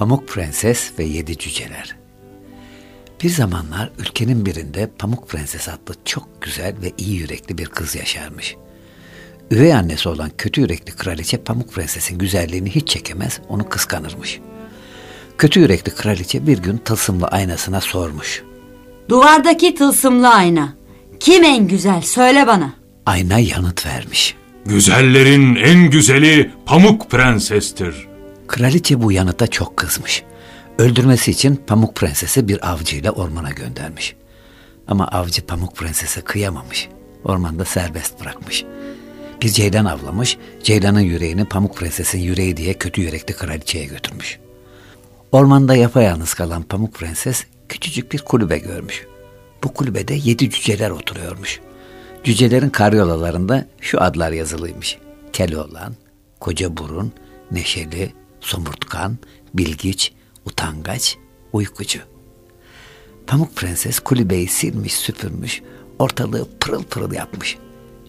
Pamuk Prenses ve Yedi Cüceler Bir zamanlar ülkenin birinde Pamuk Prenses adlı çok güzel ve iyi yürekli bir kız yaşarmış. Üvey annesi olan kötü yürekli kraliçe Pamuk Prenses'in güzelliğini hiç çekemez, onu kıskanırmış. Kötü yürekli kraliçe bir gün tılsımlı aynasına sormuş. Duvardaki tılsımlı ayna. Kim en güzel söyle bana. Ayna yanıt vermiş. Güzellerin en güzeli Pamuk Prenses'tir. Kraliçe bu yanıta çok kızmış. Öldürmesi için Pamuk Prenses'i bir avcıyla ormana göndermiş. Ama avcı Pamuk Prenses'e kıyamamış. Ormanda serbest bırakmış. Bir ceylan avlamış, ceylanın yüreğini Pamuk Prenses'in yüreği diye kötü yürekli kraliçeye götürmüş. Ormanda yapayalnız kalan Pamuk Prenses küçücük bir kulübe görmüş. Bu kulübede yedi cüceler oturuyormuş. Cücelerin karyolalarında şu adlar yazılıymış. Keloğlan, koca burun, neşeli, somurtkan, bilgiç, utangaç, uykucu. Pamuk Prenses kulübeyi silmiş süpürmüş, ortalığı pırıl pırıl yapmış.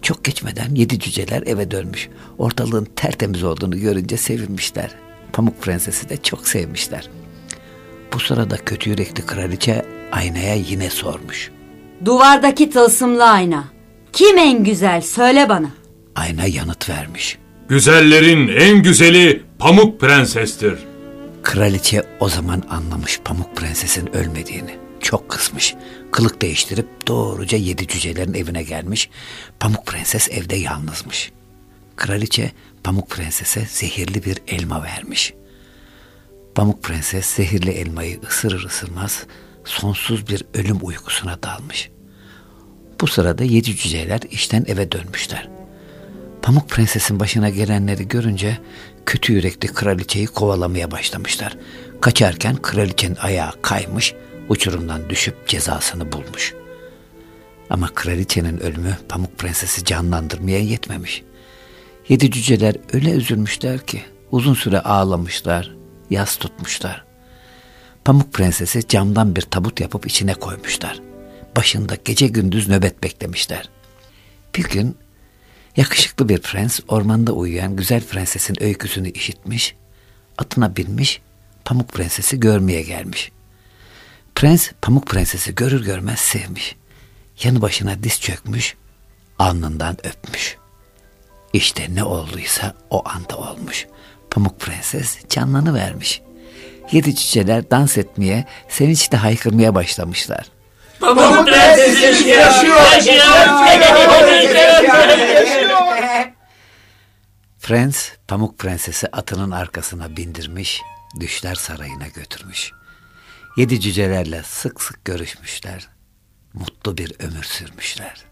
Çok geçmeden yedi cüceler eve dönmüş. Ortalığın tertemiz olduğunu görünce sevinmişler. Pamuk Prenses'i de çok sevmişler. Bu sırada kötü yürekli kraliçe aynaya yine sormuş. Duvardaki tılsımlı ayna. Kim en güzel söyle bana. Ayna yanıt vermiş. Güzellerin en güzeli Pamuk Prenses'tir. Kraliçe o zaman anlamış Pamuk Prenses'in ölmediğini. Çok kısmış. Kılık değiştirip doğruca yedi cücelerin evine gelmiş. Pamuk Prenses evde yalnızmış. Kraliçe Pamuk Prenses'e zehirli bir elma vermiş. Pamuk Prenses zehirli elmayı ısırır ısırmaz sonsuz bir ölüm uykusuna dalmış. Bu sırada yedi cüceler işten eve dönmüşler. Pamuk Prenses'in başına gelenleri görünce kötü yürekli kraliçeyi kovalamaya başlamışlar. Kaçarken kraliçenin ayağı kaymış, uçurumdan düşüp cezasını bulmuş. Ama kraliçenin ölümü Pamuk Prenses'i canlandırmaya yetmemiş. Yedi cüceler öyle üzülmüşler ki uzun süre ağlamışlar, yas tutmuşlar. Pamuk Prenses'i camdan bir tabut yapıp içine koymuşlar. Başında gece gündüz nöbet beklemişler. Bir gün yakışıklı bir prens ormanda uyuyan güzel prensesin öyküsünü işitmiş, atına binmiş, Pamuk Prenses'i görmeye gelmiş. Prens Pamuk Prenses'i görür görmez sevmiş. Yanı başına diz çökmüş, alnından öpmüş. İşte ne olduysa o anda olmuş. Pamuk Prenses canlanı vermiş. Yedi cüceler dans etmeye, sevinçle haykırmaya başlamışlar. Pamuk Prenses yaşıyor! Prens Pamuk Prenses'i atının arkasına bindirmiş, düşler sarayına götürmüş. Yedi cücelerle sık sık görüşmüşler. Mutlu bir ömür sürmüşler.